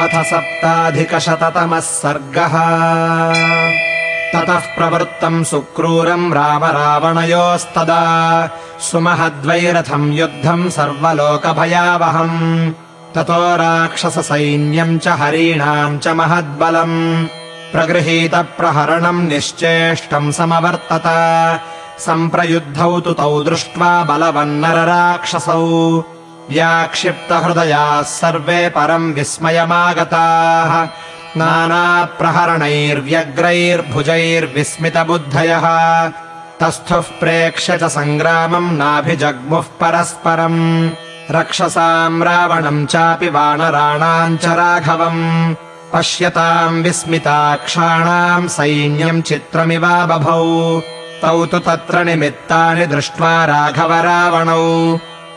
अथ सप्ताधिकशततमः सर्गः। ततः प्रवृत्तम् सुक्रूरम् राम रावणयोस्तदा सुमहद्वैरथम् युद्धम् सर्वलोकभयावहम्। ततो राक्षससैन्यम् च हरीणाम् च महद्बलम्। प्रगृहीतप्रहरणम् निश्चेष्टम् समवर्तत। सम्प्रयुद्धौ तु तौ दृष्ट्वा बलवन्नरराक्षसौ व्याक्षिप्तहृदयाः सर्वे परम् विस्मयमागताः। नानाप्रहरणैर्व्यग्रैर्भुजैर्विस्मितबुद्धयः। तस्थुः प्रेक्ष्य च सङ्ग्रामम् नाभिजग्मुः परस्परम्। रक्षसाम् रावणम् चापि वानराणाम् च राघवम्। पश्यताम् विस्मिताक्षाणाम् सैन्यम् चित्रमिवा बभौ तौ तु तत्र निमित्तानि दृष्ट्वा राघव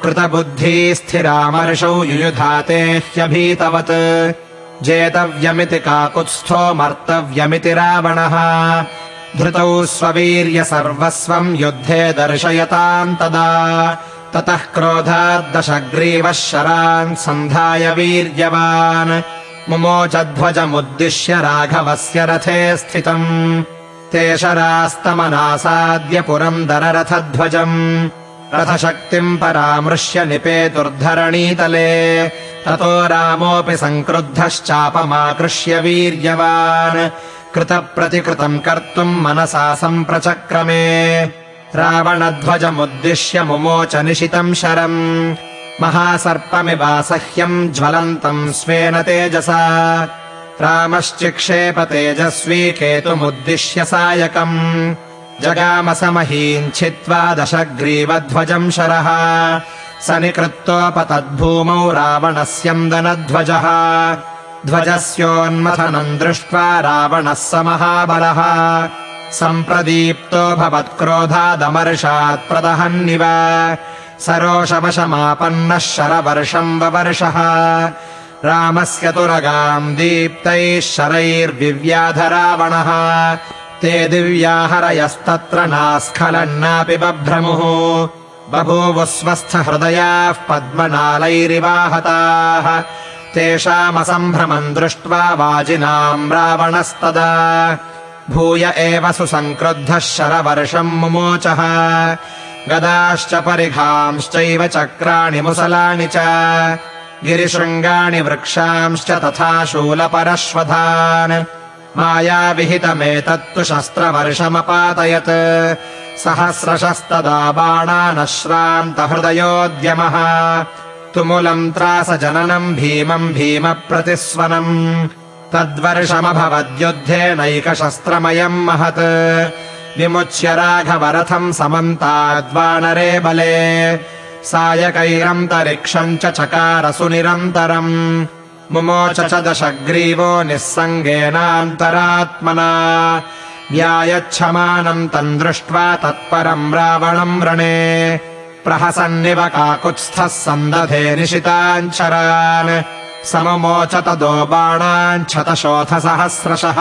कृतबुद्धिस्थिरामर्षौ युयुधाते ह्यभीतवत्। जेतव्यमिति काकुत्स्थो मर्तव्यमिति रावणः। धृतौ स्ववीर्य सर्वस्वम् युद्धे दर्शयताम् तदा। ततः क्रोधाद्दशग्रीवः शरान् सन्धाय वीर्यवान्। मुमोचध्वजमुद्दिश्य राघवस्य रथे स्थितम्। ते शरास्तमनासाद्य पुरम् दररथध्वजम् रथशक्तिम् परामृश्य निपेतुर्धरणीतले। ततो रामोऽपि सङ्क्रुद्धश्चापमाकृष्य वीर्यवान्। कृतप्रतिकृतम् कर्तुम् मनसा सम्प्रचक्रमे। रावणध्वजमुद्दिश्य मुमोच निशितम् शरम् महासर्पमिवासह्यम् ज्वलन्तम् स्वेन तेजसा। रामश्चिक्षेप तेजस्वी केतुमुद्दिश्य सायकम् जगामसमहीम् छित्त्वा दशग्रीवध्वजम् शरः। स निकृत्तोपतद्भूमौ रावणस्यन्दनध्वजः ध्वजस्योन्मथनम् दृष्ट्वा रावणः स महाबलः। सम्प्रदीप्तो भवत्क्रोधादमर्षात् प्रदहन्निव। शरवर्षम् ववर्षः। रामस्य तुरगाम् दीप्तैः शरैर्विव्याध ते दिव्याहरयस्तत्र नास्खलन्नापि बभ्रमुः। बभूवुः स्वस्थहृदयाः पद्मनालैरिवाहताः। तेषामसम्भ्रमम् दृष्ट्वा वाजिनाम् रावणस्तदा। भूय एव सुसङ्क्रुद्धः शरवर्षम् मुमोचः। गदाश्च परिघांश्चैव चक्राणि मुसलानि च। गिरिशृङ्गाणि वृक्षांश्च तथा शूलपरश्वधान् मायाविहितमेतत्तु शस्त्रवर्षमपातयत्। सहस्रशस्तदा बाणानश्रान्तहृदयोद्यमः तुमुलम् त्रासजननम् भीमम् भीमप्रतिस्वनम्। तद्वर्षमभवद्युद्धेनैकशस्त्रमयम् महत्। विमुच्य राघवरथम् समन्ताद्वानरे बले। सायकैरन्तरिक्षम् च चकारसु निरन्तरम् मुमोच च दशग्रीवो निःसङ्गेनान्तरात्मना। व्यायच्छमानम् तम् दृष्ट्वा तत्परम् रावणम् रणे। प्रहसन्निव काकुत्स्थः सन्दधे निशिताञ्चरान् समुमोच तदो बाणान् क्षतशोथसहस्रशः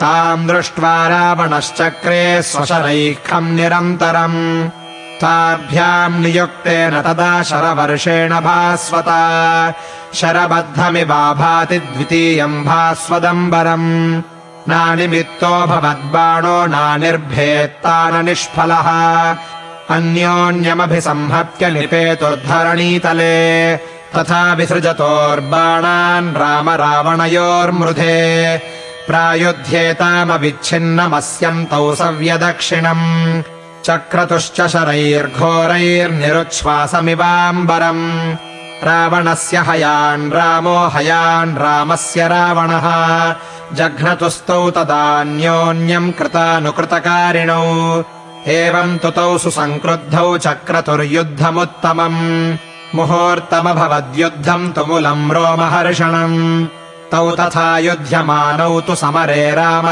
ताम् दृष्ट्वा रावणश्चक्रे स्वशरैखम् निरन्तरम् ताभ्याम् नियुक्तेन तदा शरवर्षेण भास्वता। शरबद्धमिवाभाति द्वितीयम् भास्वदम्बरम्। नानिमित्तो भवद्बाणो नानिर्भेत्तान निष्फलः। अन्योन्यमभिसंहत्य निपेतुर्धरणीतले। तथा विसृजतोर्बाणान् राम रावणयोर्मृधे प्रायुध्येतामविच्छिन्नमस्यन्तौ सव्यदक्षिणम् चक्रतुश्च शरैर्घोरैर्निरुच्छ्वासमिवाम्बरम् रावणस्य हयान् रामो हयान् रामस्य रावणः। जघ्नतुस्तौ तदान्योन्यम् कृतानुकृतकारिणौ। एवम् तु तौ सुसङ्क्रुद्धौ चक्रतुर्युद्धमुत्तमम्। मुहूर्तमभवद्युद्धम् तुमुलम् रोमहर्षणम्। तौ तथा युध्यमानौ तु समरे राम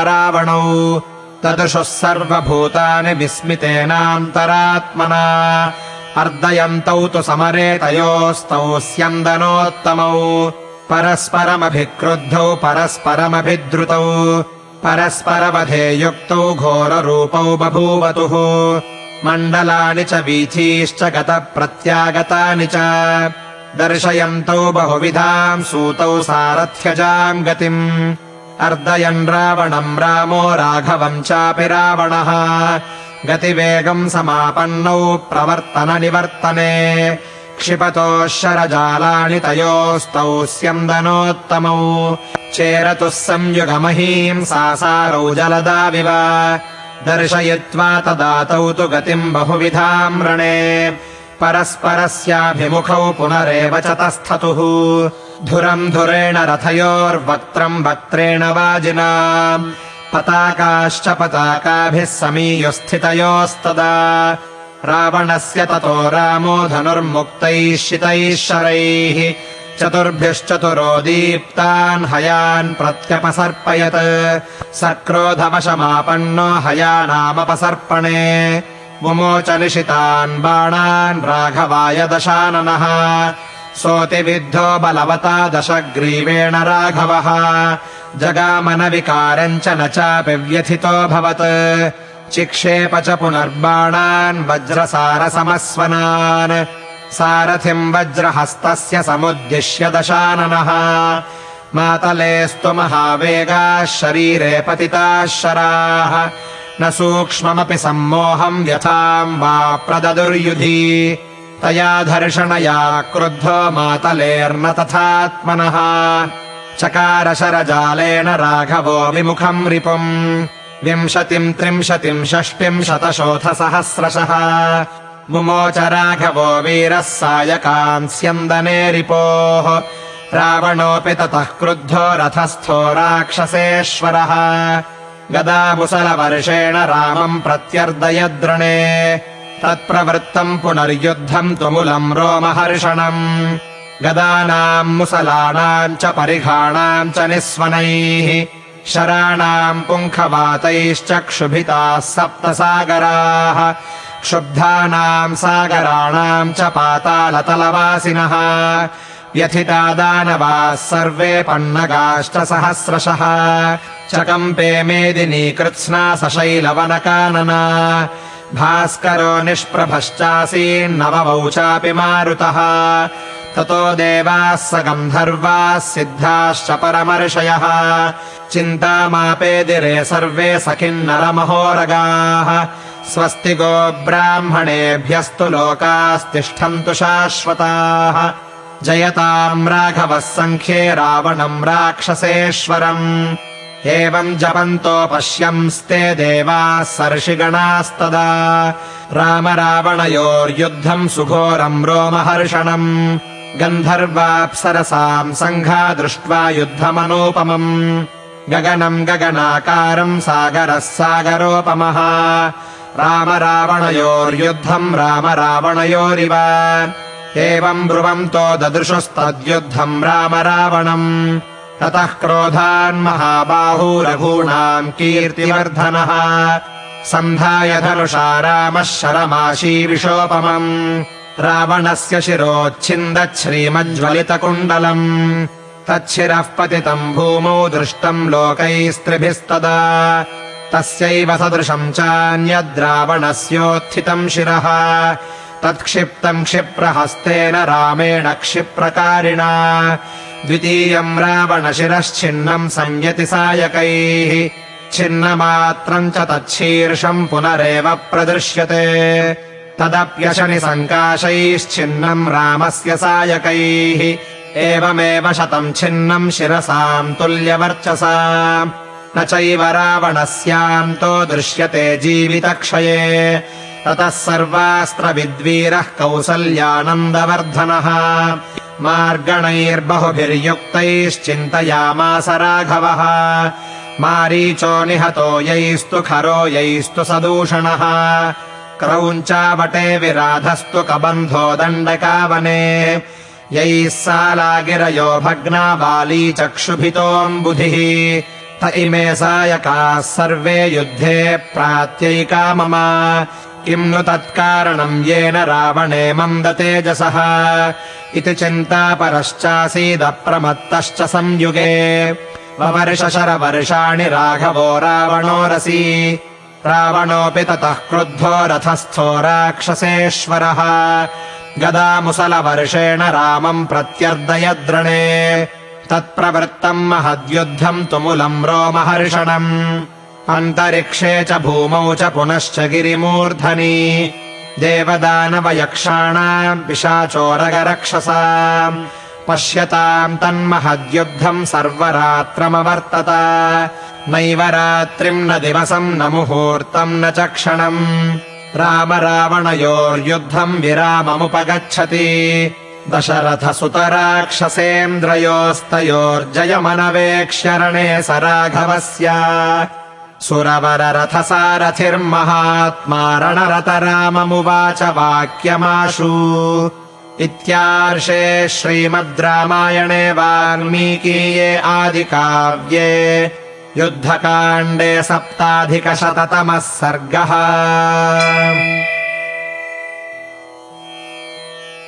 तदृशुः सर्वभूतानि विस्मितेनान्तरात्मना। अर्दयन्तौ तु समरे तयोस्तौ स्यन्दनोत्तमौ। परस्परमभिक्रुद्धौ परस्परमभिद्रुतौ। परस्परवधे युक्तौ घोररूपौ बभूवतुः। मण्डलानि च वीथीश्च गतप्रत्यागतानि च। दर्शयन्तौ बहुविधाम् सूतौ सारथ्यजाम् गतिम् अर्दयन् रावणम् रामो राघवम् चापि रावणः। गतिवेगम् समापन्नौ प्रवर्तननिवर्तने क्षिपतोः शरजालानि तयोस्तौ स्यन्दनोत्तमौ। चेरतुः संयुगमहीम् सासारौ जलदाविव। दर्शयित्वा तदातौ तु गतिम् बहुविधाम् रणे परस्परस्याभिमुखौ पुनरेव च तस्थतुः धुरम् धुरेण रथयोर्वक्त्रम् वक्त्रेण वाजिना। पताकाश्च पताकाभिः समीयुस्थितयोस्तदा। रावणस्य ततो रामो धनुर्मुक्तैः शितैः शरैः चतुर्भ्यश्चतुरो दीप्तान् हयान् प्रत्यपसर्पयत्। सक्रोधवशमापन्नो हयानामपसर्पणे मुमोच निशितान् बाणान् राघवाय दशाननः। सोऽतिविद्धो बलवता दशग्रीवेण राघवः। जगामनविकारम् च न चापि व्यथितोऽभवत् चिक्षेप च पुनर्बाणान् वज्रसारसमस्वनान्। सारथिम् वज्रहस्तस्य समुद्दिश्य दशाननः। मातलेस्तु महावेगाः शरीरे पतिताः शराः न सूक्ष्ममपि सम्मोहम् व्यथाम् वा प्रददुर्युधि। तया धर्षणया क्रुद्धो मातलेर्न तथात्मनः। चकारशरजालेन राघवो विमुखम् रिपुम्। विंशतिम् त्रिंशतिम् षष्टिम् शतशोथसहस्रशः। मुमोच राघवो वीरः सायकान् स्यन्दने रिपोः। रावणोऽपि ततः क्रुद्धो रथस्थो राक्षसेश्वरः गदामुसलवर्षेण रामम् प्रत्यर्दयद्रणे। तत्प्रवृत्तम् पुनर्युद्धम् तुमुलम् रोमहर्षणम्। गदानाम् मुसलानाम् च परिघाणाम् च निःस्वनैः। शराणाम् पुङ्खवातैश्च क्षुभिताः सप्तसागराः। क्षुब्धानाम् सागराणाम् च पातालतलवासिनः व्यथिता दानवाः सर्वे पन्नगाश्च सहस्रशः। चकम्पे मेदिनी कृत्स्ना सशैलवनकानना। भास्करो निष्प्रभश्चासीन्नवमौ चापि मारुतः। ततो देवाः स गन्धर्वाः सिद्धाश्च परमर्षयः। चिन्तामापेदिरे सर्वे सखिन्नरमहोरगाः स्वस्ति गो ब्राह्मणेभ्यस्तु लोकास्तिष्ठन्तु शाश्वताः जयताम् राघवः सङ्ख्ये रावणम् राक्षसेश्वरम्। एवम् जपन्तो पश्यंस्ते देवाः सर्षिगणास्तदा। राम रावणयोर्युद्धम् सुघोरम् रोमहर्षणम्। गन्धर्वाप्सरसाम् सङ्घा दृष्ट्वा युद्धमनूपमम्। गगनम् गगनाकारम् सागरः सागरोपमः। राम रावणयोर्युद्धम् राम रावणयोरिव एवम् ब्रुवन्तो ददृशुस्तद्युद्धम् राम रावणम्। ततः क्रोधान्महाबाहू रघूणाम् कीर्तिवर्धनः। सन्धाय धनुषा रामः शरमाशीविशोपमम् रावणस्य शिरोच्छिन्दच्छ्रीमज्ज्वलितकुण्डलम् तच्छिरः पतितम् भूमौ दृष्टम् लोकैस्त्रिभिस्तदा। तस्यैव सदृशम् चान्यद्रावणस्योत्थितम् शिरः तत्क्षिप्तम् क्षिप्रहस्तेन रामेण क्षिप्रकारिणा। द्वितीयम् रावणशिरश्छिन्नम् संयति सायकैः। छिन्नमात्रम् च तच्छीर्षम् पुनरेव प्रदृश्यते। तदप्यशनि सङ्काशैश्चिन्नम् रामस्य सायकैः। एवमेव शतम् छिन्नम् शिरसाम् तुल्यवर्चसा। न चैव रावणस्यान्तो दृश्यते जीवितक्षये ततः सर्वास्त्रविद्वीरः कौसल्यानन्दवर्धनः। मार्गणैर्बहुभिर्युक्तैश्चिन्तयामास राघवः। मारीचो निहतो यैस्तु खरो यैस्तु सदूषणः। क्रौञ्चावटे विराधस्तु कबन्धो दण्डकावने। यैः सालागिरयो भग्ना बाली चक्षुभितोऽम्बुधिः। त इमे सायकाः सर्वे युद्धे प्रात्यैका मम किम् नु तत्कारणम् येन रावणे मन्दतेजसः इति चिन्तापरश्चासीदप्रमत्तश्च संयुगे। ववर्षशरवर्षाणि राघवो रावणोरसि रावणोऽपि ततः क्रुद्धो रथस्थो राक्षसेश्वरः। गदामुसलवर्षेण रामम् प्रत्यर्दयद्रणे। तत्प्रवृत्तम् महद्युद्धम् तुमुलम् रोमहर्षणम् अन्तरिक्षे च भूमौ च पुनश्च गिरिमूर्धनि। देवदानवयक्षाणाम् पिशाचोरगरक्षसा पश्यताम् तन्महद्युद्धम् सर्वरात्रमवर्तत। नैव रात्रिम् न दिवसम् न मुहूर्तम् न च क्षणम्। राम रावणयोर्युद्धम् विराममुपगच्छति। दशरथसुतराक्षसेन्द्रयोस्तयोर्जयमनवेक्ष्यरणे स राघवस्य सुरवररथसारथिर्महात्मा रणरत राममुवाच वाक्यमाशु। इत्यार्षे श्रीमद् रामायणे वाल्मीकीये आदिकाव्ये। युद्धकाण्डे सप्ताधिकशततमः सर्गः